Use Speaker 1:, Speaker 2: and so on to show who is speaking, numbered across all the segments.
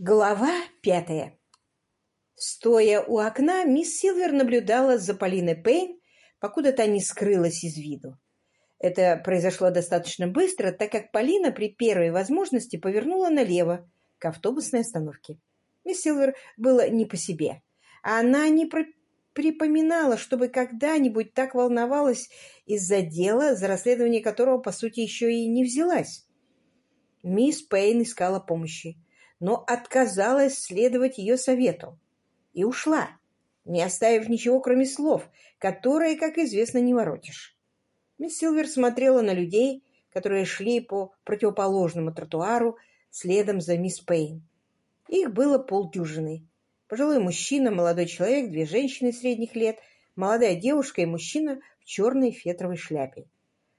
Speaker 1: Глава пятая. Стоя у окна, мисс Силвер наблюдала за Полиной Пейн, покуда та не скрылась из виду. Это произошло достаточно быстро, так как Полина при первой возможности повернула налево, к автобусной остановке. Мисс Силвер было не по себе. Она не про припоминала, чтобы когда-нибудь так волновалась из-за дела, за расследование которого, по сути, еще и не взялась. Мисс Пейн искала помощи но отказалась следовать ее совету и ушла, не оставив ничего, кроме слов, которые, как известно, не воротишь. Мисс Силвер смотрела на людей, которые шли по противоположному тротуару следом за мисс Пейн. Их было полдюжины. Пожилой мужчина, молодой человек, две женщины средних лет, молодая девушка и мужчина в черной фетровой шляпе.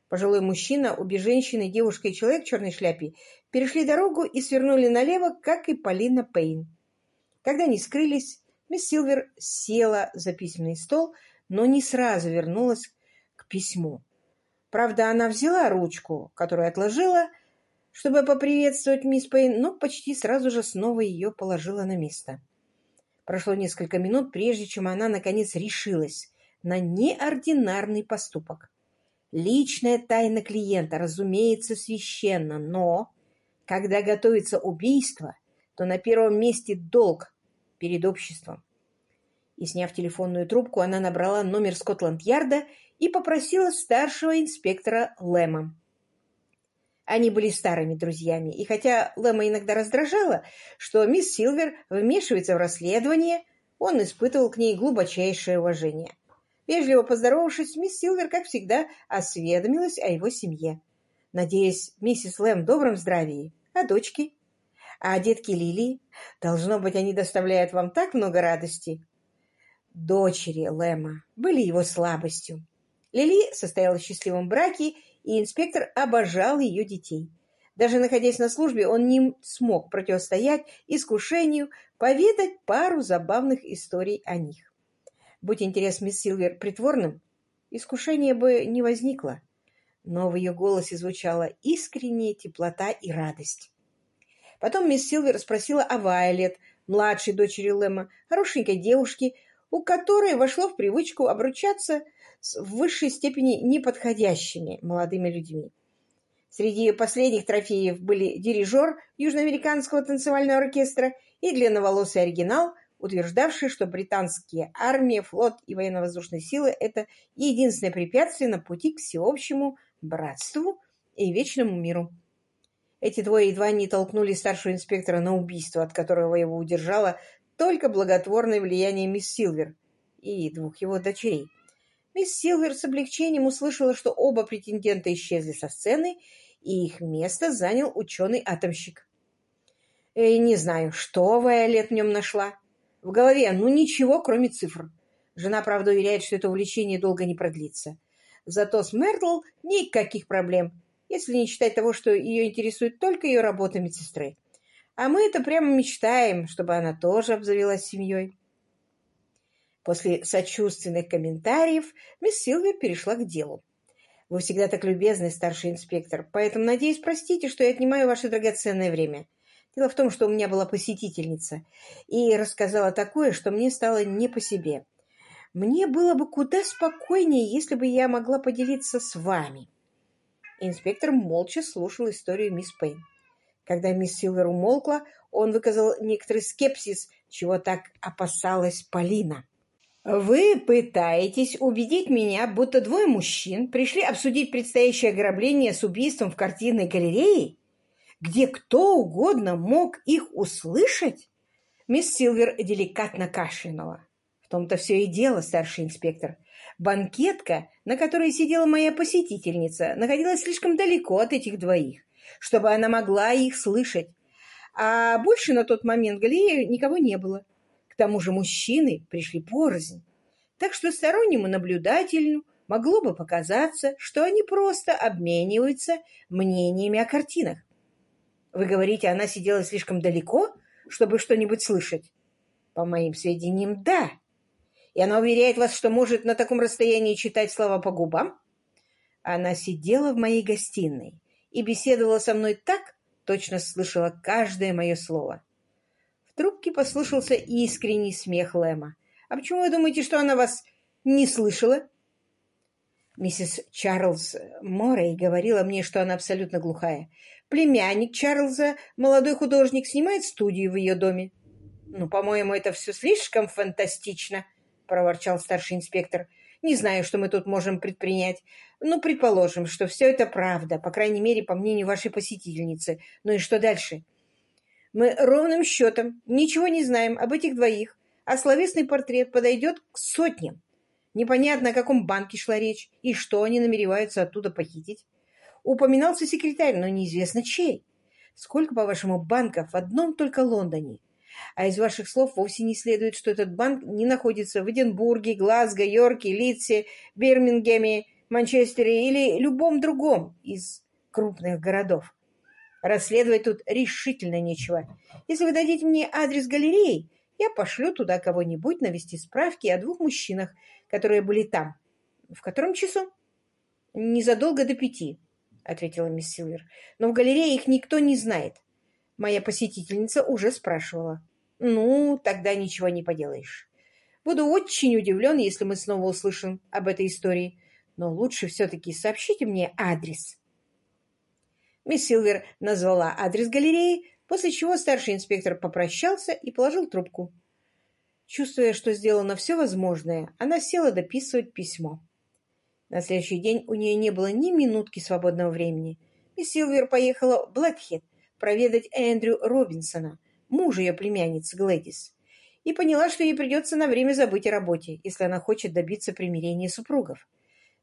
Speaker 1: Пожилой мужчина, обе женщины, девушка и человек в черной шляпе перешли дорогу и свернули налево, как и Полина Пейн. Когда они скрылись, мисс Силвер села за письменный стол, но не сразу вернулась к письму. Правда, она взяла ручку, которую отложила, чтобы поприветствовать мисс Пейн, но почти сразу же снова ее положила на место. Прошло несколько минут, прежде чем она, наконец, решилась на неординарный поступок. Личная тайна клиента, разумеется, священна, но когда готовится убийство, то на первом месте долг перед обществом. И, сняв телефонную трубку, она набрала номер Скотланд-Ярда и попросила старшего инспектора Лэма. Они были старыми друзьями, и хотя Лэма иногда раздражала, что мисс Силвер вмешивается в расследование, он испытывал к ней глубочайшее уважение. Вежливо поздоровавшись, мисс Силвер, как всегда, осведомилась о его семье. «Надеюсь, миссис Лэм в добром здравии. А дочки? А детки Лилии? Должно быть, они доставляют вам так много радости». Дочери Лэма были его слабостью. Лили состояла в счастливом браке, и инспектор обожал ее детей. Даже находясь на службе, он не смог противостоять искушению поведать пару забавных историй о них. Будь интерес мисс Силвер притворным, искушение бы не возникло. Но в ее голосе звучала искренняя теплота и радость. Потом мисс Силвер спросила о Вайлет, младшей дочери Лэма, хорошенькой девушке, у которой вошло в привычку обручаться с в высшей степени неподходящими молодыми людьми. Среди последних трофеев были дирижер Южноамериканского танцевального оркестра и длинноволосый оригинал, утверждавший, что британские армия, флот и военно-воздушные силы – это единственное препятствие на пути к всеобщему братству и вечному миру. Эти двое едва не толкнули старшего инспектора на убийство, от которого его удержало только благотворное влияние мисс Силвер и двух его дочерей. Мисс Силвер с облегчением услышала, что оба претендента исчезли со сцены, и их место занял ученый-атомщик. «Э, «Не знаю, что Вайолет в нем нашла», в голове, ну ничего, кроме цифр. Жена, правда, уверяет, что это увлечение долго не продлится. Зато с Мертл никаких проблем, если не считать того, что ее интересует только ее работа медсестры. А мы это прямо мечтаем, чтобы она тоже обзавелась семьей. После сочувственных комментариев мисс Силвер перешла к делу. Вы всегда так любезны, старший инспектор, поэтому, надеюсь, простите, что я отнимаю ваше драгоценное время. Дело в том, что у меня была посетительница и рассказала такое, что мне стало не по себе. Мне было бы куда спокойнее, если бы я могла поделиться с вами. Инспектор молча слушал историю мисс Пейн. Когда мисс Силвер умолкла, он выказал некоторый скепсис, чего так опасалась Полина. «Вы пытаетесь убедить меня, будто двое мужчин пришли обсудить предстоящее ограбление с убийством в картинной галерее?» Где кто угодно мог их услышать? Мисс Силвер деликатно кашлянула. В том-то все и дело, старший инспектор. Банкетка, на которой сидела моя посетительница, находилась слишком далеко от этих двоих, чтобы она могла их слышать. А больше на тот момент в галерее никого не было. К тому же мужчины пришли порознь. Так что стороннему наблюдателю могло бы показаться, что они просто обмениваются мнениями о картинах. Вы говорите, она сидела слишком далеко, чтобы что-нибудь слышать? По моим сведениям, да. И она уверяет вас, что может на таком расстоянии читать слова по губам? Она сидела в моей гостиной и беседовала со мной так, точно слышала каждое мое слово. трубке послышался искренний смех Лэма. «А почему вы думаете, что она вас не слышала?» Миссис Чарльз Моррей говорила мне, что она абсолютно глухая. Племянник Чарльза, молодой художник, снимает студию в ее доме. «Ну, по-моему, это все слишком фантастично», — проворчал старший инспектор. «Не знаю, что мы тут можем предпринять. Ну, предположим, что все это правда, по крайней мере, по мнению вашей посетительницы. Ну и что дальше?» «Мы ровным счетом ничего не знаем об этих двоих, а словесный портрет подойдет к сотням. Непонятно, о каком банке шла речь и что они намереваются оттуда похитить. Упоминался секретарь, но неизвестно чей. Сколько, по-вашему, банков в одном только Лондоне? А из ваших слов вовсе не следует, что этот банк не находится в Эдинбурге, Глазго, Йорке, Лидсе, Бирмингеме, Манчестере или любом другом из крупных городов. Расследовать тут решительно нечего. Если вы дадите мне адрес галереи, я пошлю туда кого-нибудь навести справки о двух мужчинах, которые были там. В котором часу? Незадолго до пяти, ответила мисс Силвер. Но в галерее их никто не знает. Моя посетительница уже спрашивала. Ну, тогда ничего не поделаешь. Буду очень удивлен, если мы снова услышим об этой истории. Но лучше все-таки сообщите мне адрес. Мисс Силвер назвала адрес галереи, после чего старший инспектор попрощался и положил трубку. Чувствуя, что сделано все возможное, она села дописывать письмо. На следующий день у нее не было ни минутки свободного времени. Мисс Силвер поехала в Блэкхед проведать Эндрю Робинсона, мужа ее племянницы Глэдис, и поняла, что ей придется на время забыть о работе, если она хочет добиться примирения супругов.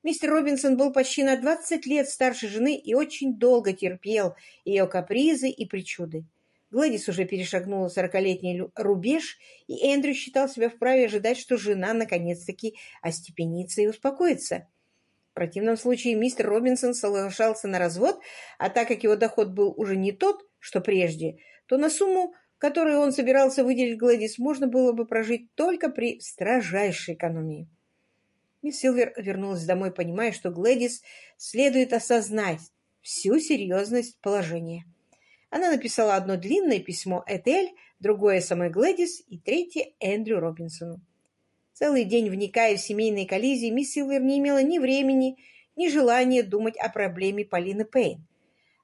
Speaker 1: Мистер Робинсон был почти на 20 лет старше жены и очень долго терпел ее капризы и причуды. Гладис уже перешагнула сорокалетний рубеж, и Эндрю считал себя вправе ожидать, что жена наконец-таки остепенится и успокоится. В противном случае мистер Робинсон соглашался на развод, а так как его доход был уже не тот, что прежде, то на сумму, которую он собирался выделить Гладис, можно было бы прожить только при строжайшей экономии. Мисс Силвер вернулась домой, понимая, что Глэдис следует осознать всю серьезность положения. Она написала одно длинное письмо Этель, другое самой Глэдис и третье Эндрю Робинсону. Целый день вникая в семейные коллизии, мисс Силвер не имела ни времени, ни желания думать о проблеме Полины Пейн.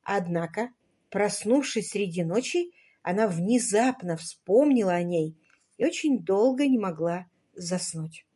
Speaker 1: Однако, проснувшись среди ночи, она внезапно вспомнила о ней и очень долго не могла заснуть.